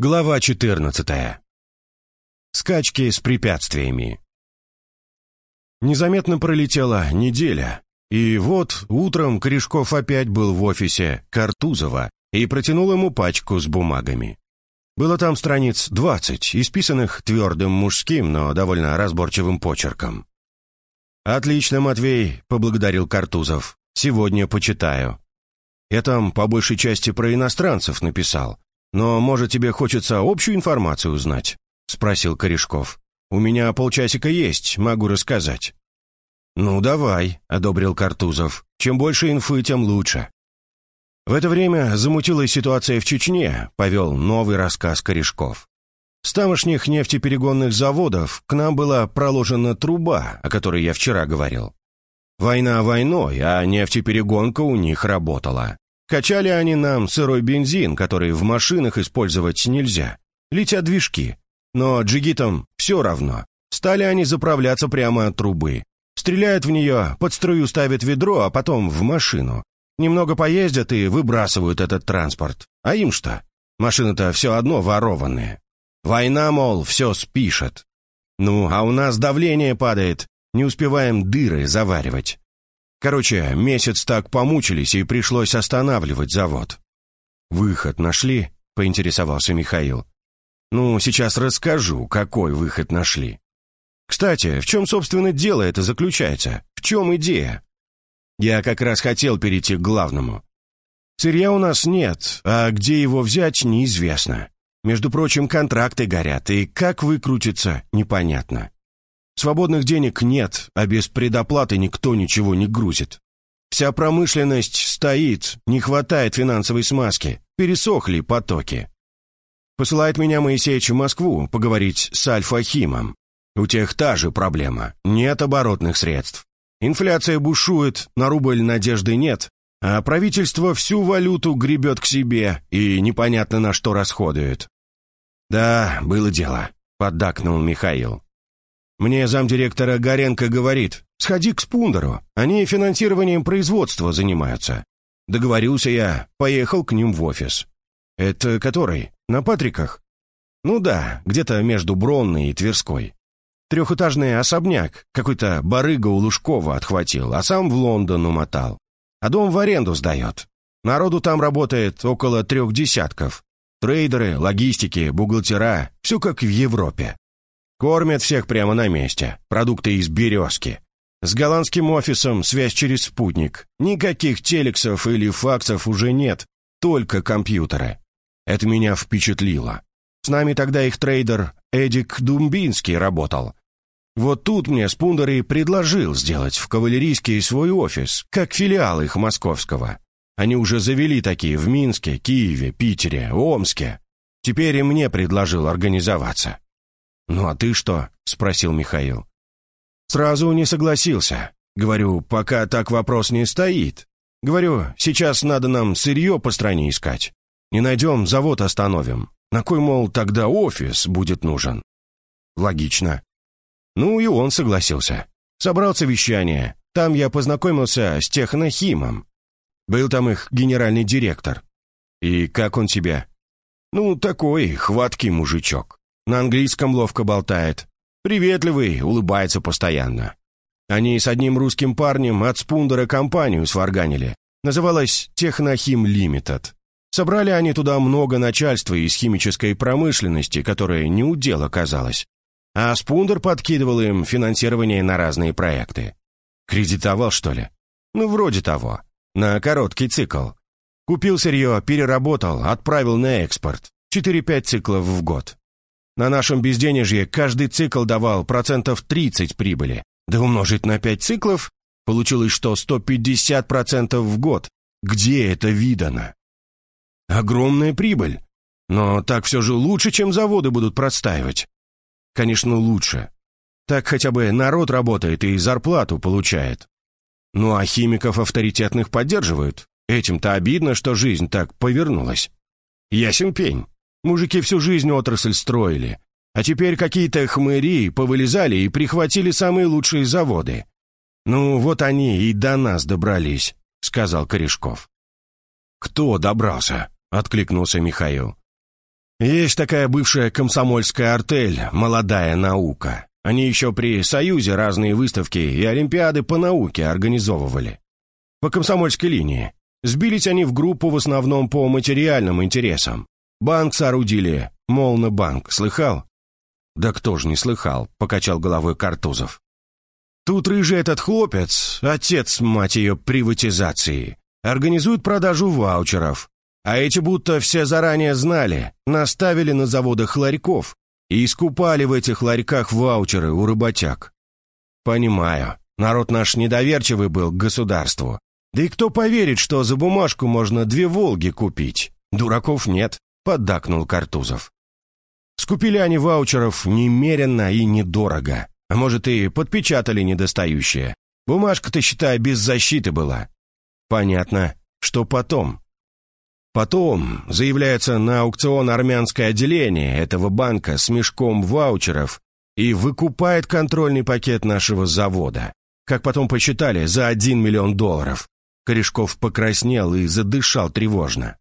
Глава 14. Скачки с препятствиями. Незаметно пролетела неделя, и вот утром Корешков опять был в офисе Картузова и протянул ему пачку с бумагами. Было там страниц 20, исписанных твердым мужским, но довольно разборчивым почерком. «Отлично, Матвей», — поблагодарил Картузов. «Сегодня почитаю». Я там по большей части про иностранцев написал, «Но, может, тебе хочется общую информацию узнать?» — спросил Корешков. «У меня полчасика есть, могу рассказать». «Ну, давай», — одобрил Картузов. «Чем больше инфы, тем лучше». В это время замутилась ситуация в Чечне, повел новый рассказ Корешков. С тамошних нефтеперегонных заводов к нам была проложена труба, о которой я вчера говорил. Война войной, а нефтеперегонка у них работала. Качали они нам сырой бензин, который в машинах использовать нельзя. Летят движки. Но джигитам все равно. Стали они заправляться прямо от трубы. Стреляют в нее, под струю ставят ведро, а потом в машину. Немного поездят и выбрасывают этот транспорт. А им что? Машины-то все одно ворованные. Война, мол, все спишет. Ну, а у нас давление падает, не успеваем дыры заваривать. Короче, месяц так помучились, и пришлось останавливать завод. «Выход нашли?» — поинтересовался Михаил. «Ну, сейчас расскажу, какой выход нашли. Кстати, в чем, собственно, дело это заключается? В чем идея?» Я как раз хотел перейти к главному. Сырья у нас нет, а где его взять, неизвестно. Между прочим, контракты горят, и как выкрутиться, непонятно. Свободных денег нет, а без предоплаты никто ничего не грузит. Вся промышленность стоит, не хватает финансовой смазки, пересохли потоки. Посылает меня Моисеевич в Москву поговорить с Альфа-Химом. У тех та же проблема, нет оборотных средств. Инфляция бушует, на рубль надежды нет, а правительство всю валюту гребет к себе и непонятно на что расходует. «Да, было дело», — поддакнул Михаил. Мне замдиректора Горенко говорит, сходи к Спундеру, они финансированием производства занимаются. Договорился я, поехал к ним в офис. Это который? На Патриках? Ну да, где-то между Бронной и Тверской. Трехэтажный особняк, какой-то барыга у Лужкова отхватил, а сам в Лондон умотал. А дом в аренду сдает. Народу там работает около трех десятков. Трейдеры, логистики, бухгалтера, все как в Европе. Кормят всех прямо на месте. Продукты из березки. С голландским офисом связь через спутник. Никаких телексов или факсов уже нет. Только компьютеры. Это меня впечатлило. С нами тогда их трейдер Эдик Думбинский работал. Вот тут мне Спундер и предложил сделать в кавалерийский свой офис, как филиал их московского. Они уже завели такие в Минске, Киеве, Питере, Омске. Теперь и мне предложил организоваться. «Ну а ты что?» — спросил Михаил. «Сразу не согласился. Говорю, пока так вопрос не стоит. Говорю, сейчас надо нам сырье по стране искать. Не найдем, завод остановим. На кой, мол, тогда офис будет нужен?» «Логично». Ну и он согласился. Собрал совещание. Там я познакомился с технохимом. Был там их генеральный директор. И как он тебя? Ну, такой хваткий мужичок. На английском ловко болтает. Приветливый, улыбается постоянно. Они с одним русским парнем от Спундера компанию сварганили. Называлась «Технохим Лимитед». Собрали они туда много начальства из химической промышленности, которое не удел оказалось. А Спундер подкидывал им финансирование на разные проекты. Кредитовал, что ли? Ну, вроде того. На короткий цикл. Купил сырье, переработал, отправил на экспорт. 4-5 циклов в год. На нашем безденежье каждый цикл давал процентов 30 прибыли. Да умножить на 5 циклов, получилось, что 150% в год. Где это видано? Огромная прибыль. Но так все же лучше, чем заводы будут простаивать. Конечно, лучше. Так хотя бы народ работает и зарплату получает. Ну а химиков авторитетных поддерживают. Этим-то обидно, что жизнь так повернулась. Ясен пень. Мужики всю жизнь отрасль строили. А теперь какие-то хмыри повылезали и прихватили самые лучшие заводы. Ну, вот они и до нас добрались», — сказал Корешков. «Кто добрался?» — откликнулся Михаил. Есть такая бывшая комсомольская артель «Молодая наука». Они еще при Союзе разные выставки и олимпиады по науке организовывали. По комсомольской линии. Сбились они в группу в основном по материальным интересам. Банк соорудили, Молнобанк, слыхал? Да кто ж не слыхал, покачал головой Картузов. Тут рыжий этот хлопец, отец, мать ее, приватизации, организует продажу ваучеров. А эти будто все заранее знали, наставили на заводах ларьков и искупали в этих ларьках ваучеры у работяг. Понимаю, народ наш недоверчивый был к государству. Да и кто поверит, что за бумажку можно две «Волги» купить? Дураков нет, поддакнул Картузов. Скупили они ваучеров немеренно и недорого. А может, и подпечатали недостающие. Бумажка-то, считай, без защиты была. Понятно. Что потом? Потом заявляется на аукцион армянское отделение этого банка с мешком ваучеров и выкупает контрольный пакет нашего завода. Как потом посчитали, за один миллион долларов. Корешков покраснел и задышал тревожно.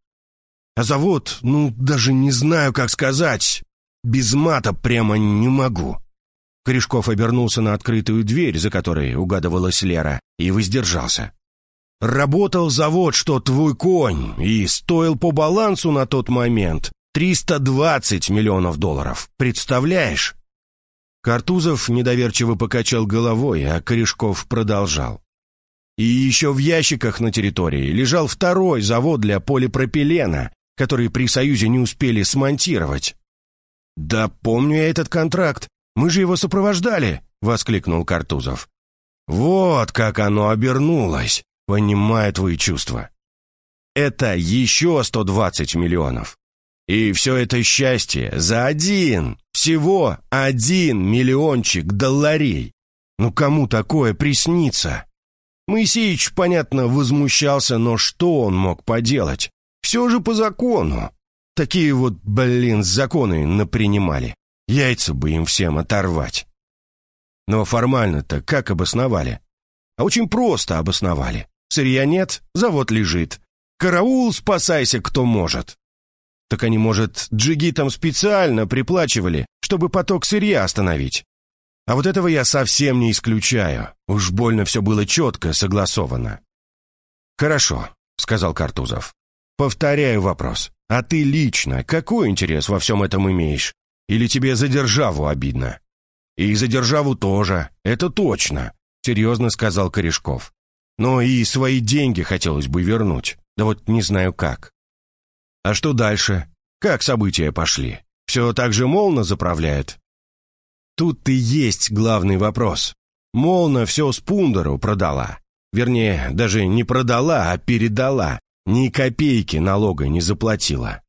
А завод, ну, даже не знаю, как сказать. Без мата прямо не могу. Корешков обернулся на открытую дверь, за которой угадывалась Лера, и воздержался. «Работал завод, что твой конь, и стоил по балансу на тот момент 320 миллионов долларов. Представляешь?» Картузов недоверчиво покачал головой, а Корешков продолжал. И еще в ящиках на территории лежал второй завод для полипропилена, который при Союзе не успели смонтировать. «Да помню я этот контракт. Мы же его сопровождали!» — воскликнул Картузов. «Вот как оно обернулось! Понимаю твои чувства. Это еще 120 миллионов. И все это счастье за один, всего один миллиончик долларей. Ну кому такое приснится?» Моисеич, понятно, возмущался, но что он мог поделать? Все же по закону. Такие вот, блин, законы напринимали. Яйца бы им всем оторвать. Но формально-то как обосновали? А очень просто обосновали. Сырья нет, завод лежит. Караул, спасайся, кто может. Так они, может, джигитам специально приплачивали, чтобы поток сырья остановить. А вот этого я совсем не исключаю. Уж больно все было четко согласовано. «Хорошо», — сказал Картузов. «Повторяю вопрос. А ты лично какой интерес во всем этом имеешь? Или тебе за державу обидно?» «И за державу тоже, это точно», — серьезно сказал Корешков. «Но и свои деньги хотелось бы вернуть, да вот не знаю как». «А что дальше? Как события пошли? Все так же Молна заправляет?» Тут и есть главный вопрос. Молна все Спундеру продала. Вернее, даже не продала, а передала. Ни копейки налога не заплатила.